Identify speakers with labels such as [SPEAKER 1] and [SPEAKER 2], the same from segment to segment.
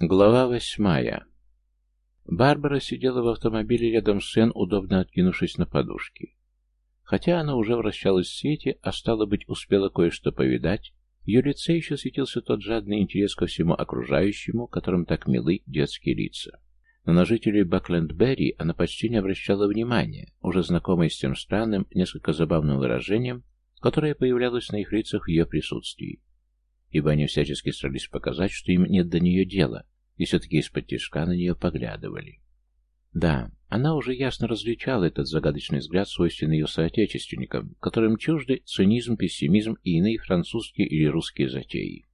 [SPEAKER 1] Глава восьмая. Барбара сидела в автомобиле рядом с Энн, удобно откинувшись на подушки. Хотя она уже вращалась в свете, а стало быть, успела кое-что повидать, в ее лице еще светился тот жадный интерес ко всему окружающему, которым так милы детские лица. Но на жителей Бакленд-Берри она почти не обращала внимания, уже знакомой с тем странным, несколько забавным выражением, которое появлялось на их лицах в ее присутствии ибо они всячески старались показать, что им нет до нее дела, и все-таки из-под тяжка на нее поглядывали. Да, она уже ясно различала этот загадочный взгляд, свойственный ее соотечественникам, которым чужды цинизм, пессимизм и иные французские или русские затеи.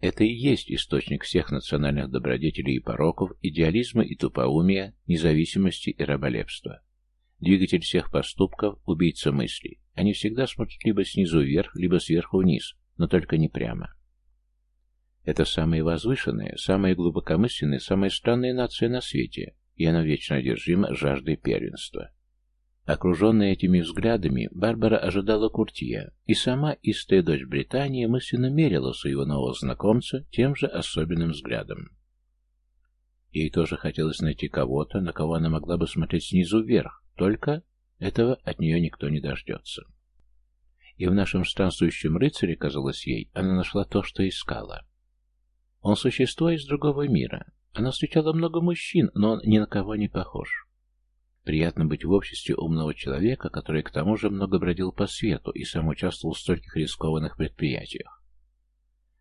[SPEAKER 1] Это и есть источник всех национальных добродетелей и пороков, идеализма и тупоумия, независимости и раболепства. Двигатель всех поступков – убийца мысли. Они всегда смотрят либо снизу вверх, либо сверху вниз, но только не прямо. Это самая возвышенная, самая глубокомысленная, самая странная нация на свете, и она вечно одержима жаждой первенства. Окруженная этими взглядами, Барбара ожидала Куртия, и сама истая дочь Британии мысленно мерила своего нового знакомца тем же особенным взглядом. Ей тоже хотелось найти кого-то, на кого она могла бы смотреть снизу вверх, только этого от нее никто не дождется. И в нашем странствующем рыцаре, казалось ей, она нашла то, что искала. Он существо из другого мира. Она встречала много мужчин, но он ни на кого не похож. Приятно быть в обществе умного человека, который к тому же много бродил по свету и сам участвовал в стольких рискованных предприятиях.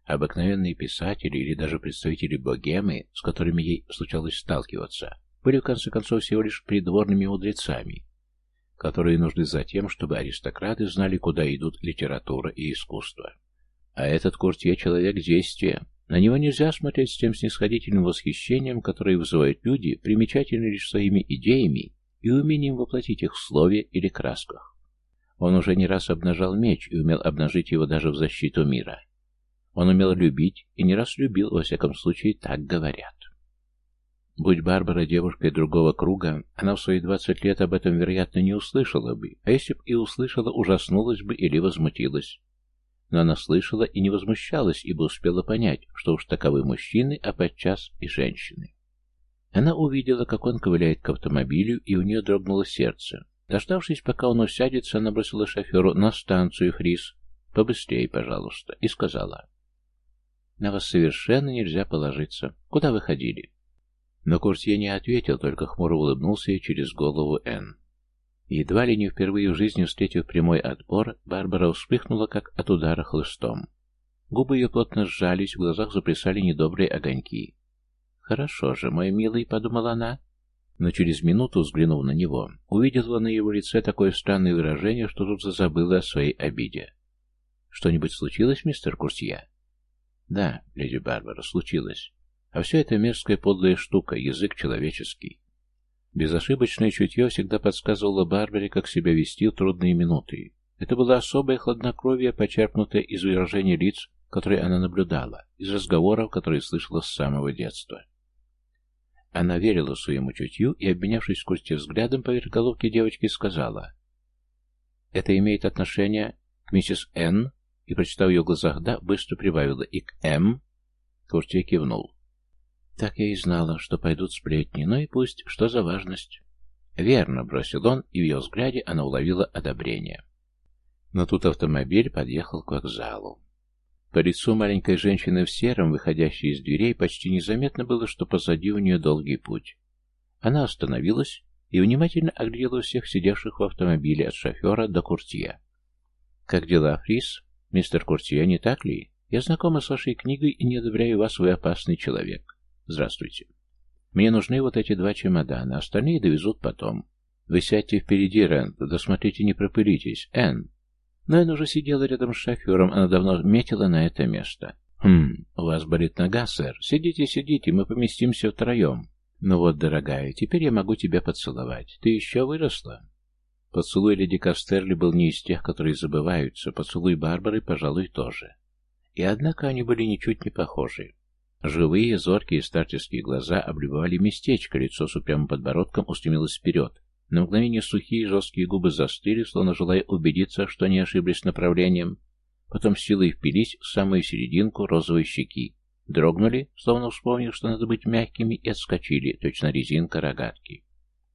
[SPEAKER 1] Обыкновенные писатели или даже представители богемы, с которыми ей случалось сталкиваться, были в конце концов всего лишь придворными мудрецами, которые нужны за тем, чтобы аристократы знали, куда идут литература и искусство. А этот Куртье — человек действия, на него нельзя смотреть с тем снисходительным восхищением, которое вызывают люди, примечательны лишь своими идеями и умением воплотить их в слове или красках. Он уже не раз обнажал меч и умел обнажить его даже в защиту мира. Он умел любить и не раз любил, во всяком случае, так говорят. Будь Барбара девушкой другого круга, она в свои двадцать лет об этом, вероятно, не услышала бы, а если б и услышала, ужаснулась бы или возмутилась но она слышала и не возмущалась, ибо успела понять, что уж таковы мужчины, а подчас и женщины. Она увидела, как он ковыляет к автомобилю, и у нее дрогнуло сердце. Дождавшись, пока он усядется, она бросила шоферу на станцию Фрис. «Побыстрее, пожалуйста», и сказала. «На вас совершенно нельзя положиться. Куда вы ходили?» Но Куртье не ответил, только хмуро улыбнулся ей через голову Энн. Едва ли не впервые в жизни встретив прямой отпор, Барбара вспыхнула, как от удара хлыстом. Губы ее плотно сжались, в глазах заплясали недобрые огоньки. «Хорошо же, мой милый», — подумала она. Но через минуту, взглянув на него, увидела на его лице такое странное выражение, что тут забыла о своей обиде. «Что-нибудь случилось, мистер Курсье?» «Да, леди Барбара, случилось. А все это мерзкая подлая штука, язык человеческий. Безошибочное чутье всегда подсказывало Барбаре, как себя вести в трудные минуты. Это было особое хладнокровие, почерпнутое из выражений лиц, которые она наблюдала, из разговоров, которые слышала с самого детства. Она верила своему чутью и, обменявшись в курсе взглядом поверх головки девочки, сказала «Это имеет отношение к миссис Н?» и, прочитав ее глазах «да», быстро прибавила «и к М». Куртье кивнул. Так я и знала, что пойдут сплетни, но и пусть, что за важность. Верно, бросил он, и в ее взгляде она уловила одобрение. Но тут автомобиль подъехал к вокзалу. По лицу маленькой женщины в сером, выходящей из дверей, почти незаметно было, что позади у нее долгий путь. Она остановилась и внимательно оглядела всех сидевших в автомобиле от шофера до куртье. «Как дела, Фрис? Мистер Куртье, не так ли? Я знакома с вашей книгой и не одобряю вас, вы опасный человек. Здравствуйте. Мне нужны вот эти два чемодана, остальные довезут потом. Вы сядьте впереди, Рэнд, досмотрите, не пропылитесь. Энн. Но Энн уже сидела рядом с шофером, она давно метила на это место. «Хм, у вас болит нога, сэр. Сидите, сидите, мы поместимся втроем. Ну вот, дорогая, теперь я могу тебя поцеловать. Ты еще выросла?» Поцелуй леди Кастерли был не из тех, которые забываются, поцелуй Барбары, пожалуй, тоже. И однако они были ничуть не похожи. Живые, зоркие старческие глаза облюбовали местечко, лицо с упрямым подбородком устремилось вперед. На мгновение сухие жесткие губы застыли, словно желая убедиться, что не ошиблись направлением. Потом силой впились в самую серединку розовой щеки, дрогнули, словно вспомнив, что надо быть мягкими, и отскочили, точно резинка рогатки.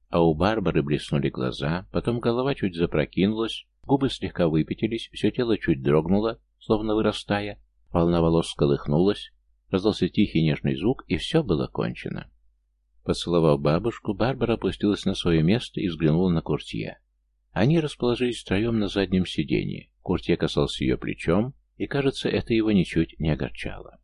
[SPEAKER 1] А у Барбары блеснули глаза, потом голова чуть запрокинулась, губы слегка выпятились, все тело чуть дрогнуло, словно вырастая, волна волос сколыхнулась, раздался тихий нежный звук, и все было кончено. Поцеловав бабушку, Барбара опустилась на свое место и взглянула на Куртье. Они расположились втроем на заднем сиденье. Куртье касался ее плечом, и, кажется, это его ничуть не огорчало.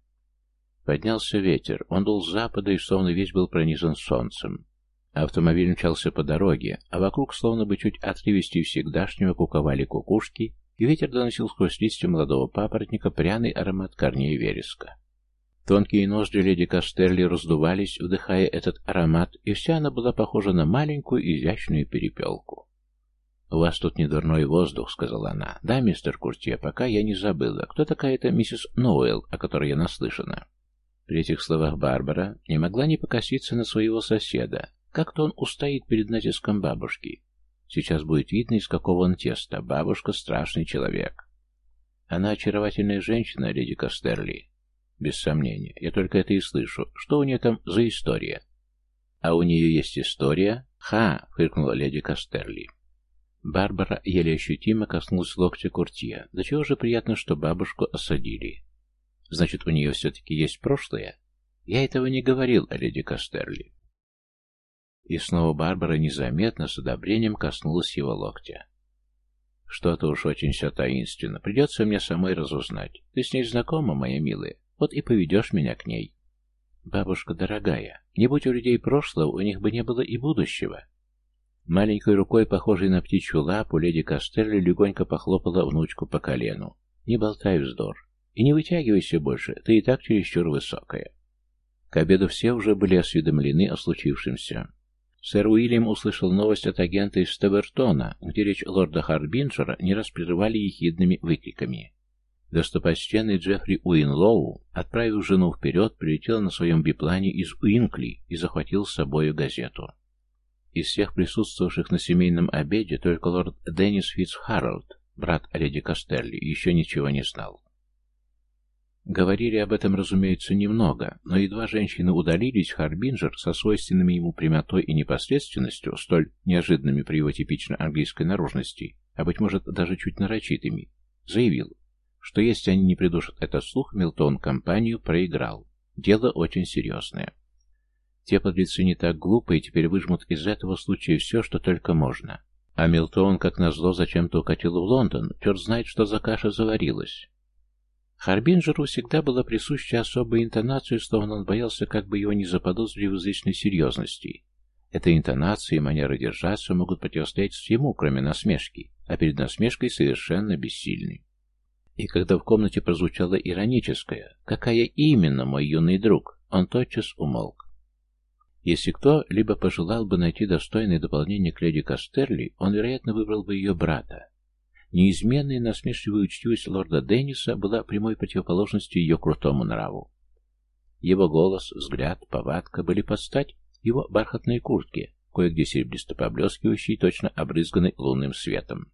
[SPEAKER 1] Поднялся ветер, он дул с запада и словно весь был пронизан солнцем. Автомобиль мчался по дороге, а вокруг словно бы чуть отрывистей всегдашнего куковали кукушки, и ветер доносил сквозь листья молодого папоротника пряный аромат корней вереска. Тонкие ноздри леди Кастерли раздувались, вдыхая этот аромат, и вся она была похожа на маленькую изящную перепелку. «У вас тут не воздух», — сказала она. «Да, мистер Куртье, пока я не забыла. Кто такая эта миссис Ноуэлл, о которой я наслышана?» При этих словах Барбара не могла не покоситься на своего соседа. Как-то он устоит перед натиском бабушки. Сейчас будет видно, из какого он теста. Бабушка — страшный человек. Она очаровательная женщина, леди Кастерли. Без сомнения. Я только это и слышу. Что у нее там за история? А у нее есть история? Ха! — фыркнула леди Кастерли. Барбара еле ощутимо коснулась локтя Куртье. Да чего же приятно, что бабушку осадили. Значит, у нее все-таки есть прошлое? Я этого не говорил о леди Кастерли. И снова Барбара незаметно, с одобрением коснулась его локтя. Что-то уж очень все таинственно. Придется мне самой разузнать. Ты с ней знакома, моя милая? Вот и поведешь меня к ней. Бабушка дорогая, не будь у людей прошлого, у них бы не было и будущего. Маленькой рукой, похожей на птичью лапу, леди Кастерли легонько похлопала внучку по колену. Не болтай вздор. И не вытягивайся больше, ты и так чересчур высокая. К обеду все уже были осведомлены о случившемся. Сэр Уильям услышал новость от агента из Стевертона, где речь лорда Харбинджера не раз прерывали ехидными выкриками. Достопочтенный Джеффри Уинлоу, отправив жену вперед, прилетел на своем биплане из Уинкли и захватил с собою газету. Из всех присутствовавших на семейном обеде только лорд Деннис Фитцхарролд, брат леди Кастерли, еще ничего не знал. Говорили об этом, разумеется, немного, но едва женщины удалились, Харбинджер со свойственными ему прямотой и непосредственностью, столь неожиданными при его типично английской наружности, а, быть может, даже чуть нарочитыми, заявил, что если они не придушат этот слух, Милтон компанию проиграл. Дело очень серьезное. Те подлецы не так глупы и теперь выжмут из этого случая все, что только можно. А Милтон, как назло, зачем-то укатил в Лондон, черт знает, что за каша заварилась. Харбинджеру всегда была присуща особая интонация, словно он боялся, как бы его не заподозрили в излишней серьезности. Эта интонация и манера держаться могут противостоять всему, кроме насмешки, а перед насмешкой совершенно бессильны. И когда в комнате прозвучало ироническое «Какая именно, мой юный друг?», он тотчас умолк. Если кто либо пожелал бы найти достойное дополнение к леди Кастерли, он, вероятно, выбрал бы ее брата, Неизменная насмешливая учтивость лорда Денниса была прямой противоположностью ее крутому нраву. Его голос, взгляд, повадка были под стать его бархатной куртке, кое-где серебристо поблескивающей, точно обрызганной лунным светом.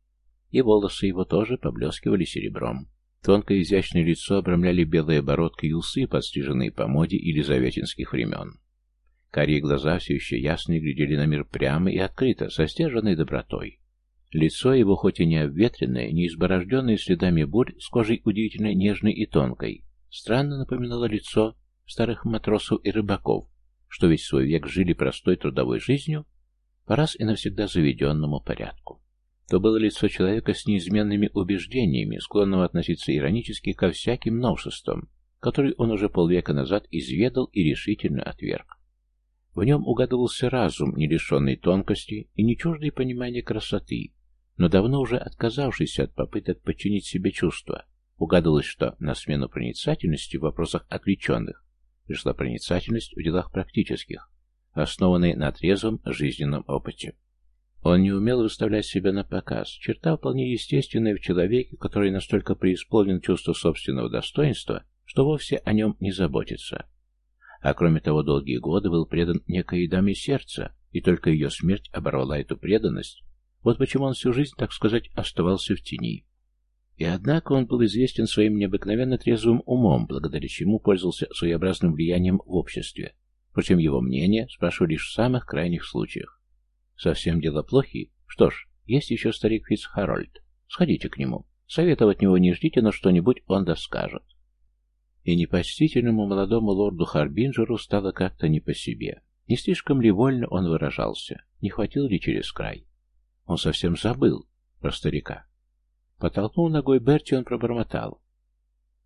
[SPEAKER 1] И волосы его тоже поблескивали серебром. Тонкое изящное лицо обрамляли белая бородка и усы, подстриженные по моде елизаветинских времен. Карие глаза все еще ясно глядели на мир прямо и открыто, со стерженной добротой. Лицо его, хоть и не обветренное, не изборожденное следами бурь, с кожей удивительно нежной и тонкой, странно напоминало лицо старых матросов и рыбаков, что весь свой век жили простой трудовой жизнью по раз и навсегда заведенному порядку. То было лицо человека с неизменными убеждениями, склонного относиться иронически ко всяким новшествам, которые он уже полвека назад изведал и решительно отверг. В нем угадывался разум, не лишенный тонкости и не чуждый понимания красоты, но давно уже отказавшийся от попыток подчинить себе чувства, угадывалось, что на смену проницательности в вопросах отвлеченных пришла проницательность в делах практических, основанной на трезвом жизненном опыте. Он не умел выставлять себя на показ, черта вполне естественная в человеке, который настолько преисполнен чувства собственного достоинства, что вовсе о нем не заботится. А кроме того, долгие годы был предан некой даме сердца, и только ее смерть оборвала эту преданность вот почему он всю жизнь, так сказать, оставался в тени. И однако он был известен своим необыкновенно трезвым умом, благодаря чему пользовался своеобразным влиянием в обществе. Впрочем, его мнение спрашивали лишь в самых крайних случаях. Совсем дело плохи? Что ж, есть еще старик Фитц Харольд. Сходите к нему. Совета от него не ждите, но что-нибудь он доскажет. И непочтительному молодому лорду Харбинджеру стало как-то не по себе. Не слишком ли вольно он выражался? Не хватил ли через край? Он совсем забыл про старика. Потолкнул ногой Берти, он пробормотал.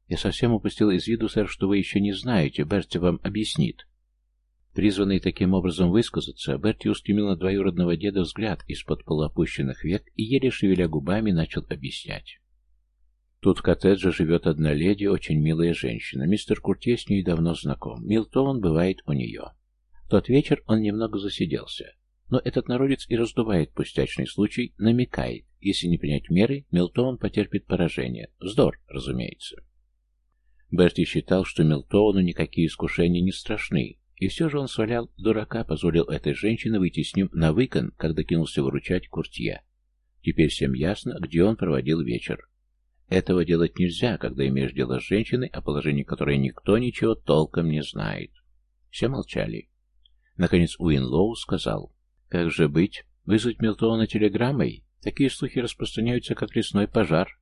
[SPEAKER 1] «Я совсем упустил из виду, сэр, что вы еще не знаете. Берти вам объяснит». Призванный таким образом высказаться, Берти устремил на двоюродного деда взгляд из-под полуопущенных век и, еле шевеля губами, начал объяснять. Тут в коттедже живет одна леди, очень милая женщина. Мистер Куртье с ней давно знаком. Милтон бывает у нее. В тот вечер он немного засиделся. Но этот народец и раздувает пустячный случай, намекает, если не принять меры, Милтон потерпит поражение. Вздор, разумеется. Берти считал, что Милтону никакие искушения не страшны, и все же он свалял дурака, позволил этой женщине выйти с ним на выкон, когда кинулся выручать Куртье. Теперь всем ясно, где он проводил вечер. Этого делать нельзя, когда имеешь дело с женщиной, о положении которой никто ничего толком не знает. Все молчали. Наконец Уинлоу сказал, «Как же быть? Вызвать Милтона телеграммой? Такие слухи распространяются, как лесной пожар».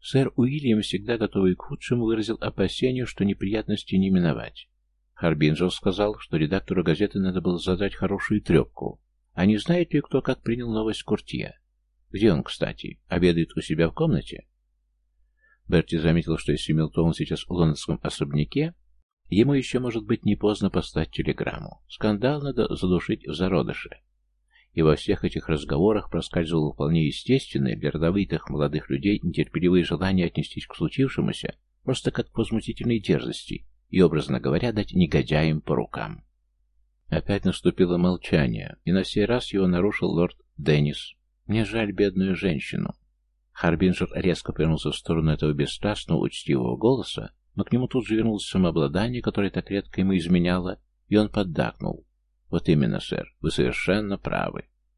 [SPEAKER 1] Сэр Уильям, всегда готовый к худшему, выразил опасение, что неприятности не миновать. Харбинджер сказал, что редактору газеты надо было задать хорошую трепку. А не знает ли кто, как принял новость Куртье? Где он, кстати? Обедает у себя в комнате? Берти заметил, что если Милтон сейчас в лондонском особняке, ему еще, может быть, не поздно послать телеграмму. Скандал надо задушить в зародыше. И во всех этих разговорах проскальзывало вполне естественное для родовитых молодых людей нетерпеливое желание отнестись к случившемуся просто как к возмутительной дерзости и, образно говоря, дать негодяям по рукам. Опять наступило молчание, и на сей раз его нарушил лорд Деннис. Мне жаль бедную женщину. Харбинджер резко повернулся в сторону этого бесстрастного, учтивого голоса, но к нему тут же вернулось самообладание, которое так редко ему изменяло, и он поддакнул. «Вот именно, сэр, вы совершенно правы.